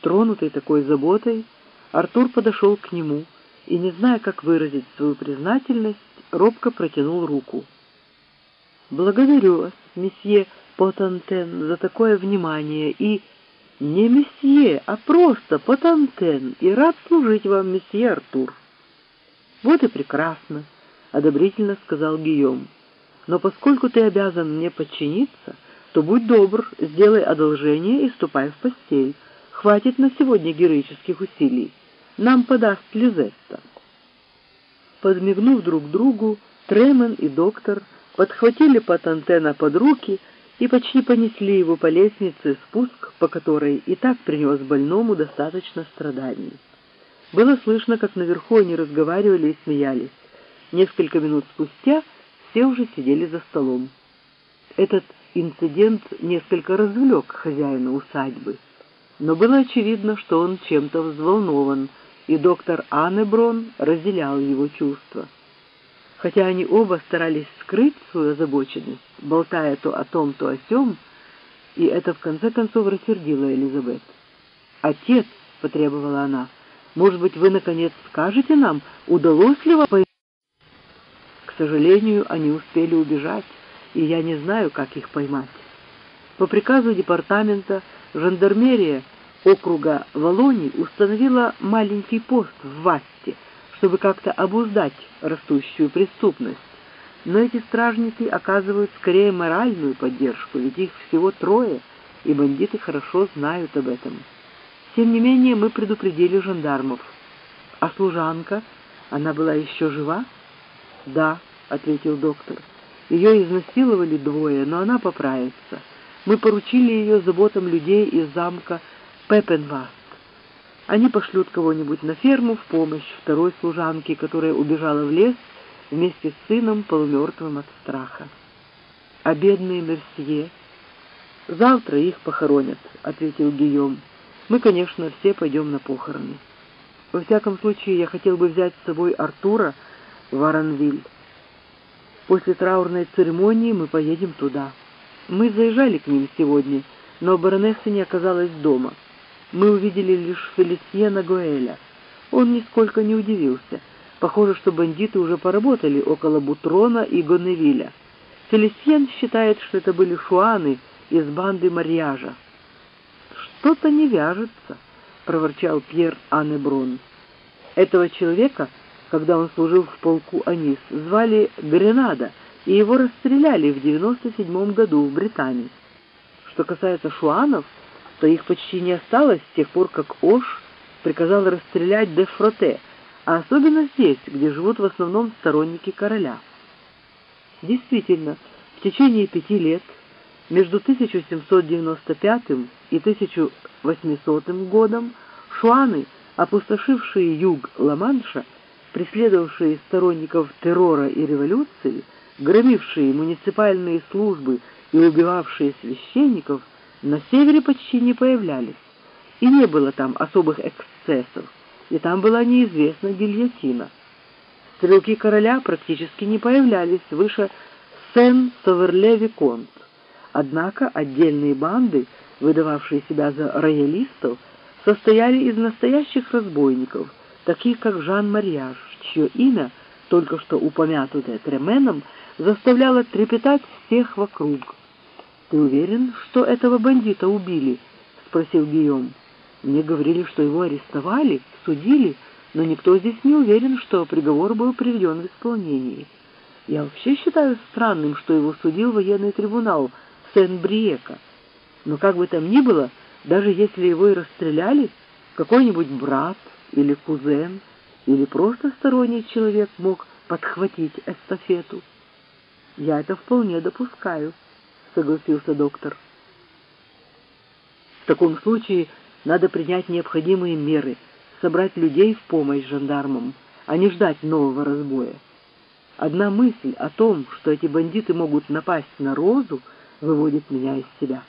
Тронутый такой заботой, Артур подошел к нему и, не зная, как выразить свою признательность, робко протянул руку. «Благодарю вас, месье Потантен, за такое внимание и...» «Не месье, а просто Потантен, и рад служить вам, месье Артур». «Вот и прекрасно», — одобрительно сказал Гийом. «Но поскольку ты обязан мне подчиниться, то будь добр, сделай одолжение и ступай в постель. Хватит на сегодня героических усилий. Нам подаст Лизетта». Подмигнув друг другу, Тремен и доктор подхватили Патантена под руки и почти понесли его по лестнице, спуск по которой и так принес больному достаточно страданий. Было слышно, как наверху они разговаривали и смеялись. Несколько минут спустя все уже сидели за столом. Этот инцидент несколько развлек хозяина усадьбы, но было очевидно, что он чем-то взволнован, и доктор Аннеброн разделял его чувства. Хотя они оба старались скрыть свою озабоченность, болтая то о том, то о сём, и это в конце концов рассердило Элизабет. «Отец», — потребовала она, — «может быть, вы, наконец, скажете нам, удалось ли вам поймать?» К сожалению, они успели убежать, и я не знаю, как их поймать. По приказу департамента жандармерия округа Волоний установила маленький пост в Васте, чтобы как-то обуздать растущую преступность. Но эти стражники оказывают скорее моральную поддержку, ведь их всего трое, и бандиты хорошо знают об этом. Тем не менее, мы предупредили жандармов. А служанка, она была еще жива? Да, ответил доктор. Ее изнасиловали двое, но она поправится. Мы поручили ее заботам людей из замка Пепенваст. Они пошлют кого-нибудь на ферму в помощь второй служанке, которая убежала в лес вместе с сыном, полумертвым от страха. А бедные Мерсье... «Завтра их похоронят», — ответил Гийом. «Мы, конечно, все пойдем на похороны. Во всяком случае, я хотел бы взять с собой Артура в Аранвиль. После траурной церемонии мы поедем туда. Мы заезжали к ним сегодня, но баронесса не оказалась дома» мы увидели лишь Фелисьена Гоэля. Он нисколько не удивился. Похоже, что бандиты уже поработали около Бутрона и Гоневиля. Фелисьен считает, что это были шуаны из банды Марьяжа. «Что-то не вяжется», — проворчал Пьер Аннеброн. Этого человека, когда он служил в полку Анис, звали Гренада, и его расстреляли в 97 году в Британии. Что касается шуанов, то их почти не осталось с тех пор, как Ош приказал расстрелять де Фроте, а особенно здесь, где живут в основном сторонники короля. Действительно, в течение пяти лет, между 1795 и 1800 годом, шуаны, опустошившие юг Ла-Манша, преследовавшие сторонников террора и революции, громившие муниципальные службы и убивавшие священников – на севере почти не появлялись, и не было там особых эксцессов, и там была неизвестна гильотина. Стрелки короля практически не появлялись выше Сен-Саверле-Виконт. Однако отдельные банды, выдававшие себя за роялистов, состояли из настоящих разбойников, таких как Жан Марьяж, чье имя, только что упомянутое Тременом, заставляло трепетать всех вокруг. «Ты уверен, что этого бандита убили?» — спросил Гийом. «Мне говорили, что его арестовали, судили, но никто здесь не уверен, что приговор был приведен в исполнение. Я вообще считаю странным, что его судил военный трибунал Сен-Бриека. Но как бы там ни было, даже если его и расстреляли, какой-нибудь брат или кузен или просто сторонний человек мог подхватить эстафету. Я это вполне допускаю» согласился доктор. В таком случае надо принять необходимые меры, собрать людей в помощь жандармам, а не ждать нового разбоя. Одна мысль о том, что эти бандиты могут напасть на Розу, выводит меня из себя.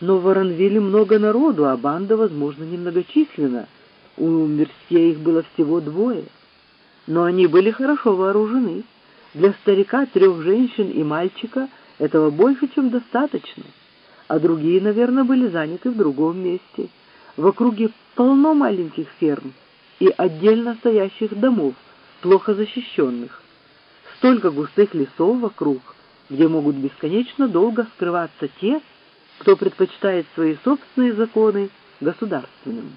Но в Воронвилле много народу, а банда, возможно, немногочисленна. У Мерсье их было всего двое. Но они были хорошо вооружены. Для старика, трех женщин и мальчика – этого больше, чем достаточно, а другие, наверное, были заняты в другом месте. В округе полно маленьких ферм и отдельно стоящих домов, плохо защищенных. Столько густых лесов вокруг, где могут бесконечно долго скрываться те, кто предпочитает свои собственные законы государственным.